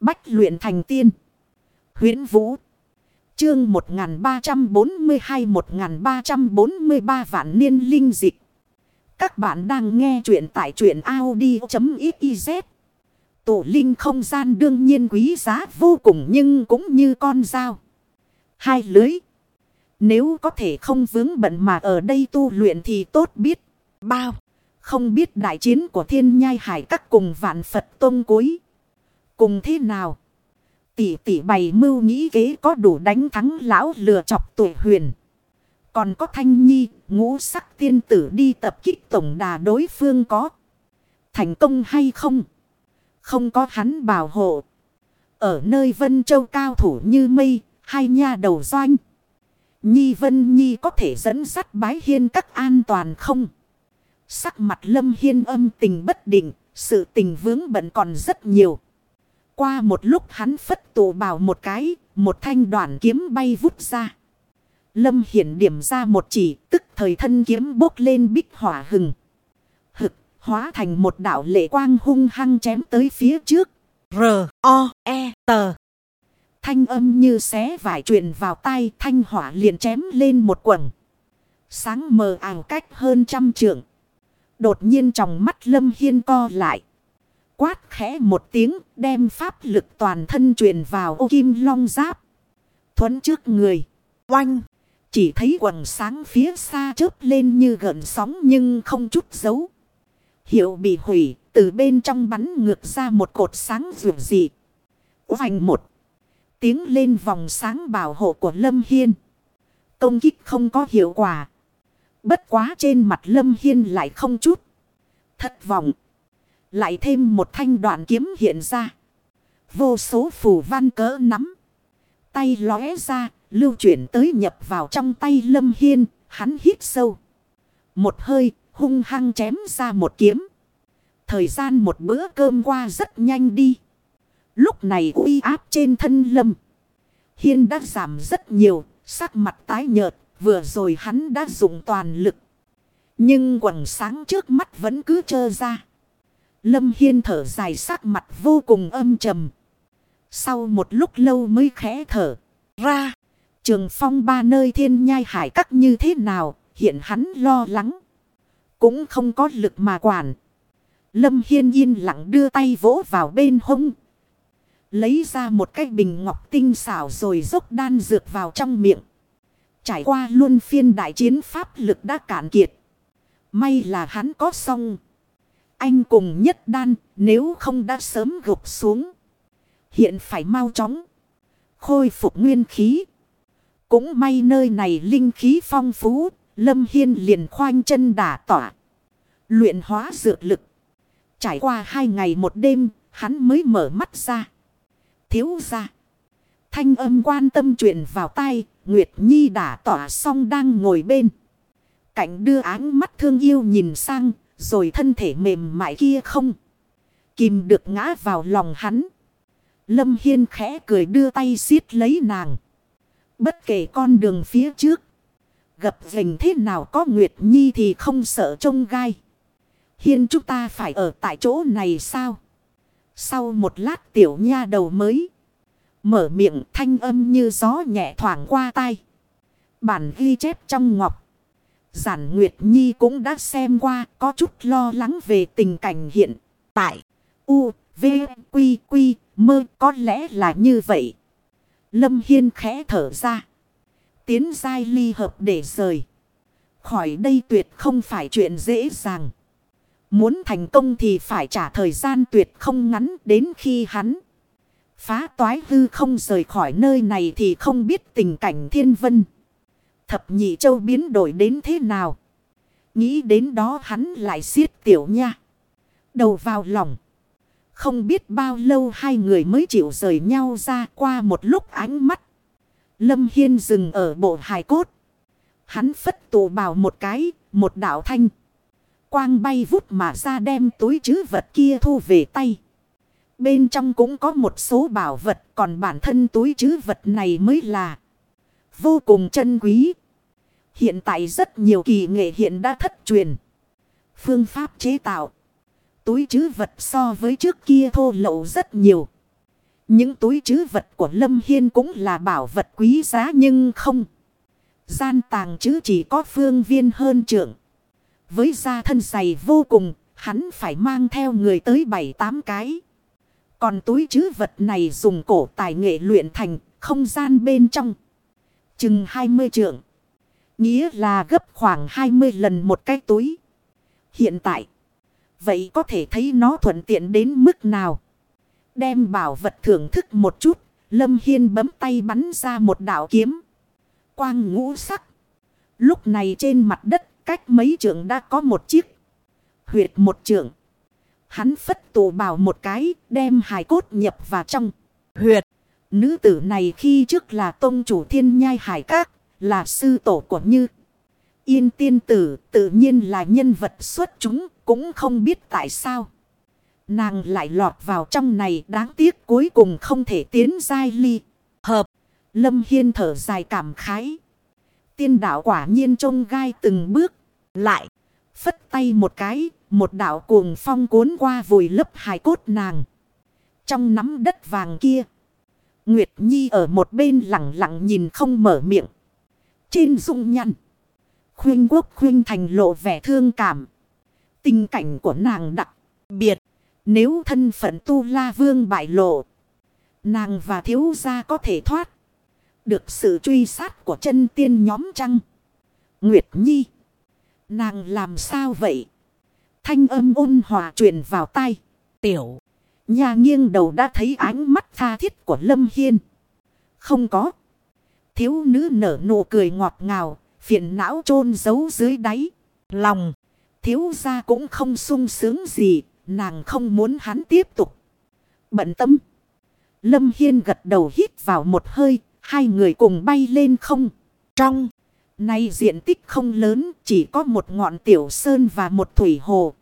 Bách luyện thành tiên. huyễn Vũ. Chương 1342-1343 vạn niên linh dịch. Các bạn đang nghe truyện tại truyện Audi.xyz. Tổ linh không gian đương nhiên quý giá vô cùng nhưng cũng như con dao. Hai lưới. Nếu có thể không vướng bận mà ở đây tu luyện thì tốt biết. Bao. Không biết đại chiến của thiên nhai hải các cùng vạn Phật tôn cuối. Cùng thế nào? Tỷ tỷ bày mưu nghĩ kế có đủ đánh thắng lão lừa chọc tuổi huyền. Còn có thanh nhi, ngũ sắc tiên tử đi tập kích tổng đà đối phương có. Thành công hay không? Không có hắn bảo hộ. Ở nơi Vân Châu cao thủ như mây, hai nha đầu doanh. Nhi Vân Nhi có thể dẫn dắt bái hiên các an toàn không? Sắc mặt Lâm Hiên âm tình bất định, sự tình vướng bận còn rất nhiều. Qua một lúc hắn phất tụ bảo một cái, một thanh đoạn kiếm bay vút ra. Lâm Hiển điểm ra một chỉ, tức thời thân kiếm bốc lên bích hỏa hừng. Hực, hóa thành một đạo lệ quang hung hăng chém tới phía trước. R-O-E-T Thanh âm như xé vải truyền vào tay thanh hỏa liền chém lên một quầng. Sáng mờ ảo cách hơn trăm trượng. Đột nhiên trong mắt Lâm Hiên co lại. Quát khẽ một tiếng, đem pháp lực toàn thân truyền vào ô kim long giáp. Thuấn trước người. Oanh. Chỉ thấy quần sáng phía xa chớp lên như gợn sóng nhưng không chút dấu. Hiệu bị hủy. Từ bên trong bắn ngược ra một cột sáng rượu dị. Oanh một. Tiếng lên vòng sáng bảo hộ của Lâm Hiên. Công kích không có hiệu quả. Bất quá trên mặt Lâm Hiên lại không chút. Thất vọng. Lại thêm một thanh đoạn kiếm hiện ra. Vô số phù văn cỡ nắm. Tay lóe ra, lưu chuyển tới nhập vào trong tay Lâm Hiên, hắn hít sâu. Một hơi, hung hăng chém ra một kiếm. Thời gian một bữa cơm qua rất nhanh đi. Lúc này uy áp trên thân Lâm. Hiên đã giảm rất nhiều, sắc mặt tái nhợt, vừa rồi hắn đã dùng toàn lực. Nhưng quần sáng trước mắt vẫn cứ trơ ra. Lâm Hiên thở dài sắc mặt vô cùng âm trầm. Sau một lúc lâu mới khẽ thở ra. Trường phong ba nơi thiên nhai hải các như thế nào, hiện hắn lo lắng. Cũng không có lực mà quản. Lâm Hiên yên lặng đưa tay vỗ vào bên hông. Lấy ra một cái bình ngọc tinh xảo rồi dốc đan dược vào trong miệng. Trải qua luôn phiên đại chiến pháp lực đã cạn kiệt. May là hắn có xong. Anh cùng nhất đan, nếu không đã sớm gục xuống. Hiện phải mau chóng. Khôi phục nguyên khí. Cũng may nơi này linh khí phong phú. Lâm Hiên liền khoanh chân đả tỏa. Luyện hóa dược lực. Trải qua hai ngày một đêm. Hắn mới mở mắt ra. Thiếu ra. Thanh âm quan tâm chuyện vào tay. Nguyệt Nhi đã tỏa xong đang ngồi bên. Cạnh đưa áng mắt thương yêu nhìn sang. Rồi thân thể mềm mại kia không. Kìm được ngã vào lòng hắn. Lâm Hiên khẽ cười đưa tay xiết lấy nàng. Bất kể con đường phía trước. Gặp rình thế nào có Nguyệt Nhi thì không sợ trông gai. Hiên chúng ta phải ở tại chỗ này sao? Sau một lát tiểu nha đầu mới. Mở miệng thanh âm như gió nhẹ thoảng qua tay. Bản ghi chép trong ngọc. Giản Nguyệt Nhi cũng đã xem qua có chút lo lắng về tình cảnh hiện tại. U, V, Quy, Quy, mơ có lẽ là như vậy. Lâm Hiên khẽ thở ra. Tiến dai ly hợp để rời. Khỏi đây tuyệt không phải chuyện dễ dàng. Muốn thành công thì phải trả thời gian tuyệt không ngắn đến khi hắn. Phá toái hư không rời khỏi nơi này thì không biết tình cảnh thiên vân. Thập nhị châu biến đổi đến thế nào. Nghĩ đến đó hắn lại siết tiểu nha. Đầu vào lòng. Không biết bao lâu hai người mới chịu rời nhau ra qua một lúc ánh mắt. Lâm Hiên dừng ở bộ hài cốt. Hắn phất tù bào một cái, một đạo thanh. Quang bay vút mà ra đem túi chứ vật kia thu về tay. Bên trong cũng có một số bảo vật còn bản thân túi chứ vật này mới là vô cùng chân quý. Hiện tại rất nhiều kỳ nghệ hiện đã thất truyền. Phương pháp chế tạo. Túi chứ vật so với trước kia thô lậu rất nhiều. Những túi chứ vật của Lâm Hiên cũng là bảo vật quý giá nhưng không. Gian tàng chứ chỉ có phương viên hơn trưởng. Với da thân dày vô cùng, hắn phải mang theo người tới 7-8 cái. Còn túi chứ vật này dùng cổ tài nghệ luyện thành không gian bên trong. Chừng 20 trượng. Nghĩa là gấp khoảng 20 lần một cái túi. Hiện tại. Vậy có thể thấy nó thuận tiện đến mức nào. Đem bảo vật thưởng thức một chút. Lâm Hiên bấm tay bắn ra một đạo kiếm. Quang ngũ sắc. Lúc này trên mặt đất, cách mấy trượng đã có một chiếc. Huyệt một trượng. Hắn phất tù bảo một cái, đem hài cốt nhập vào trong. Huyệt. Nữ tử này khi trước là tôn chủ thiên nhai hải các. Là sư tổ của Như. Yên tiên tử tự nhiên là nhân vật xuất chúng. Cũng không biết tại sao. Nàng lại lọt vào trong này, đáng tiếc cuối cùng không thể tiến giai ly. Hợp. Lâm Hiên thở dài cảm khái. Tiên đạo quả nhiên trông gai từng bước. Lại. Phất tay một cái. Một đạo cuồng phong cuốn qua vùi lấp hài cốt nàng. Trong nắm đất vàng kia. Nguyệt Nhi ở một bên lặng lặng nhìn không mở miệng. Trên dung nhăn. Khuyên quốc khuyên thành lộ vẻ thương cảm. Tình cảnh của nàng đặc biệt. Nếu thân phận tu la vương bại lộ. Nàng và thiếu gia có thể thoát. Được sự truy sát của chân tiên nhóm trăng. Nguyệt Nhi. Nàng làm sao vậy? Thanh âm ôn hòa truyền vào tai. Tiểu. Nhà nghiêng đầu đã thấy ánh mắt tha thiết của Lâm Hiên. Không có. Thiếu nữ nở nụ cười ngọt ngào. Phiền não chôn giấu dưới đáy. Lòng. Thiếu gia cũng không sung sướng gì. Nàng không muốn hắn tiếp tục. Bận tâm. Lâm Hiên gật đầu hít vào một hơi. Hai người cùng bay lên không. Trong. Nay diện tích không lớn. Chỉ có một ngọn tiểu sơn và một thủy hồ.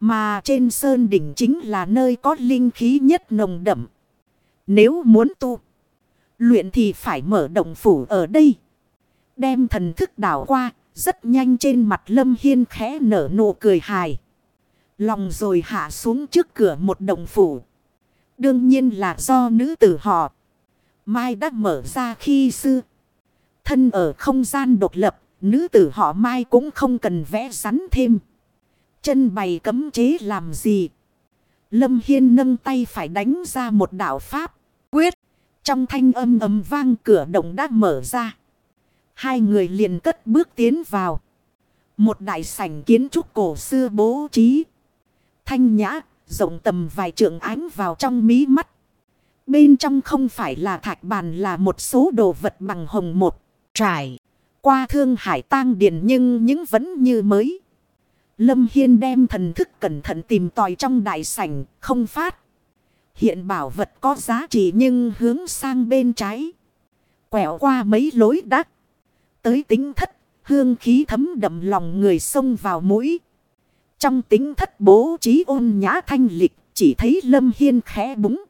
Mà trên sơn đỉnh chính là nơi có linh khí nhất nồng đậm. Nếu muốn tu. Luyện thì phải mở động phủ ở đây. Đem thần thức đảo qua. Rất nhanh trên mặt Lâm Hiên khẽ nở nụ cười hài. Lòng rồi hạ xuống trước cửa một động phủ. Đương nhiên là do nữ tử họ. Mai đã mở ra khi xưa. Thân ở không gian độc lập. Nữ tử họ Mai cũng không cần vẽ rắn thêm. Chân bày cấm chế làm gì? Lâm Hiên nâng tay phải đánh ra một đạo pháp. Quyết. Trong thanh âm ầm vang cửa động đã mở ra. Hai người liền cất bước tiến vào. Một đại sảnh kiến trúc cổ xưa bố trí. Thanh nhã, rộng tầm vài trượng ánh vào trong mí mắt. Bên trong không phải là thạch bàn là một số đồ vật bằng hồng một. Trải. Qua thương hải tang điển nhưng những vẫn như mới. Lâm Hiên đem thần thức cẩn thận tìm tòi trong đại sảnh, không phát. Hiện bảo vật có giá trị nhưng hướng sang bên trái. Quẹo qua mấy lối đắc. Tới tính thất, hương khí thấm đậm lòng người xông vào mũi. Trong tính thất bố trí ôn nhã thanh lịch, chỉ thấy Lâm Hiên khẽ búng.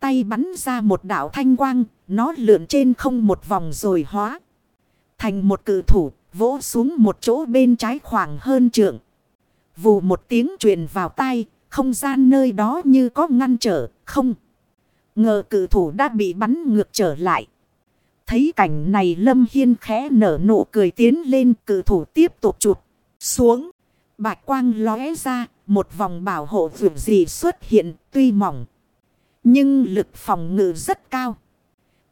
Tay bắn ra một đảo thanh quang, nó lượn trên không một vòng rồi hóa. Thành một cự thủ, vỗ xuống một chỗ bên trái khoảng hơn trượng. Vù một tiếng truyền vào tay, không gian nơi đó như có ngăn trở, không. Ngờ cự thủ đã bị bắn ngược trở lại. Thấy cảnh này Lâm Hiên khẽ nở nụ cười tiến lên cự thủ tiếp tục chụp xuống. Bạch quang lóe ra, một vòng bảo hộ vượt gì xuất hiện tuy mỏng. Nhưng lực phòng ngự rất cao.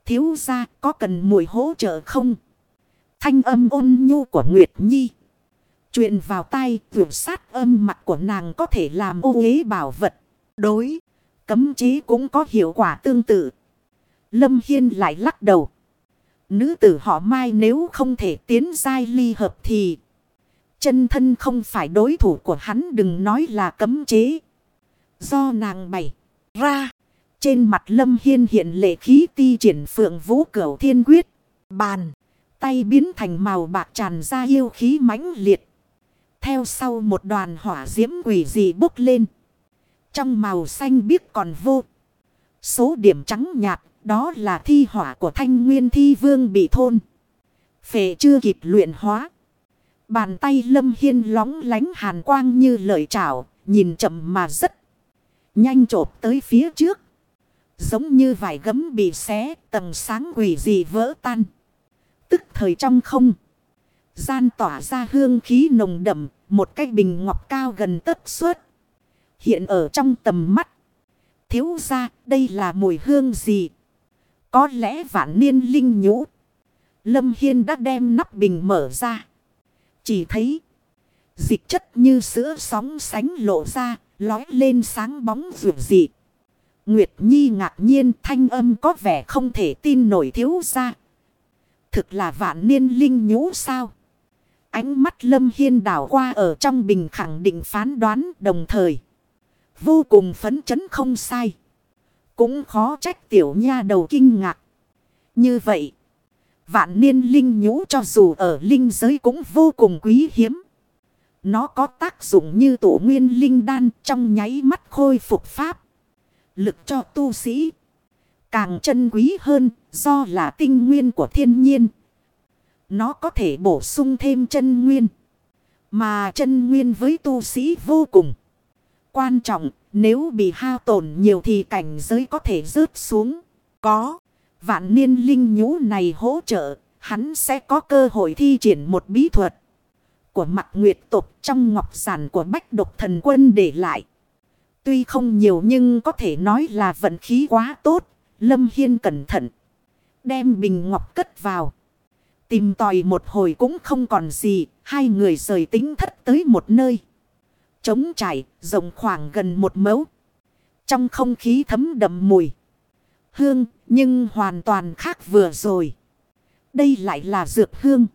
Thiếu ra có cần mùi hỗ trợ không? Thanh âm ôn nhu của Nguyệt Nhi. Chuyện vào tay tuyển sát âm mặt của nàng có thể làm ô uế bảo vật. Đối. Cấm chế cũng có hiệu quả tương tự. Lâm Hiên lại lắc đầu. Nữ tử họ mai nếu không thể tiến giai ly hợp thì. Chân thân không phải đối thủ của hắn, đừng nói là cấm chế. Do nàng bày ra. Trên mặt lâm hiên hiện lệ khí ti triển phượng vũ cửu thiên quyết. Bàn. Tay biến thành màu bạc tràn ra yêu khí mãnh liệt. Theo sau một đoàn hỏa diễm quỷ dị bốc lên. Trong màu xanh biếc còn vô. Số điểm trắng nhạt đó là thi hỏa của thanh nguyên thi vương bị thôn. Phệ chưa kịp luyện hóa. Bàn tay lâm hiên lóng lánh hàn quang như lợi trảo. Nhìn chậm mà rất nhanh chộp tới phía trước. Giống như vải gấm bị xé, tầng sáng quỷ dị vỡ tan. Tức thời trong không. Gian tỏa ra hương khí nồng đậm, một cái bình ngọc cao gần tất suốt. Hiện ở trong tầm mắt. Thiếu ra, đây là mùi hương gì? Có lẽ vạn niên linh nhũ. Lâm Hiên đã đem nắp bình mở ra. Chỉ thấy dịch chất như sữa sóng sánh lộ ra, lói lên sáng bóng rượu dị. Nguyệt Nhi ngạc nhiên thanh âm có vẻ không thể tin nổi thiếu ra. Thực là vạn niên linh nhũ sao? Ánh mắt Lâm Hiên đảo qua ở trong bình khẳng định phán đoán, đồng thời. Vô cùng phấn chấn không sai. Cũng khó trách tiểu nha đầu kinh ngạc. Như vậy. Vạn niên linh nhũ cho dù ở linh giới cũng vô cùng quý hiếm. Nó có tác dụng như tổ nguyên linh đan trong nháy mắt khôi phục pháp. Lực cho tu sĩ. Càng chân quý hơn do là tinh nguyên của thiên nhiên. Nó có thể bổ sung thêm chân nguyên. Mà chân nguyên với tu sĩ vô cùng. Quan trọng, nếu bị hao tổn nhiều thì cảnh giới có thể rớt xuống. Có. Vạn niên linh nhũ này hỗ trợ. Hắn sẽ có cơ hội thi triển một bí thuật. Của mặt nguyệt tục trong ngọc giản của bách độc thần quân để lại. Tuy không nhiều nhưng có thể nói là vận khí quá tốt. Lâm Hiên cẩn thận. Đem bình ngọc cất vào. Tìm tòi một hồi cũng không còn gì. Hai người rời tính thất tới một nơi. Trống trải, rộng khoảng gần một mẫu. Trong không khí thấm đậm mùi. Hương, nhưng hoàn toàn khác vừa rồi. Đây lại là dược hương.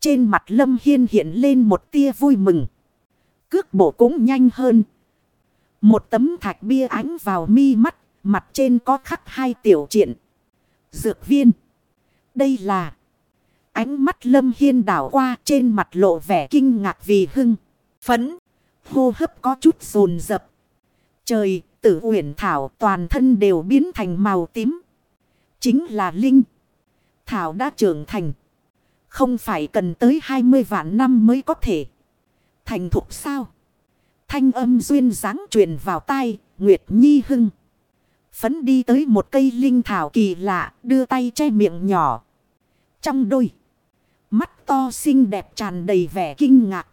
Trên mặt Lâm Hiên hiện lên một tia vui mừng. Cước bộ cũng nhanh hơn. Một tấm thạch bia ánh vào mi mắt, mặt trên có khắc hai tiểu triện. Dược viên. Đây là... Ánh mắt Lâm Hiên đảo qua trên mặt lộ vẻ kinh ngạc vì hưng, phấn hô hấp có chút rồn rập. Trời, tử uyển thảo toàn thân đều biến thành màu tím. Chính là Linh. Thảo đã trưởng thành. Không phải cần tới 20 vạn năm mới có thể. Thành thục sao? Thanh âm duyên dáng truyền vào tai, Nguyệt Nhi hưng. Phấn đi tới một cây linh thảo kỳ lạ, đưa tay che miệng nhỏ. Trong đôi, mắt to xinh đẹp tràn đầy vẻ kinh ngạc.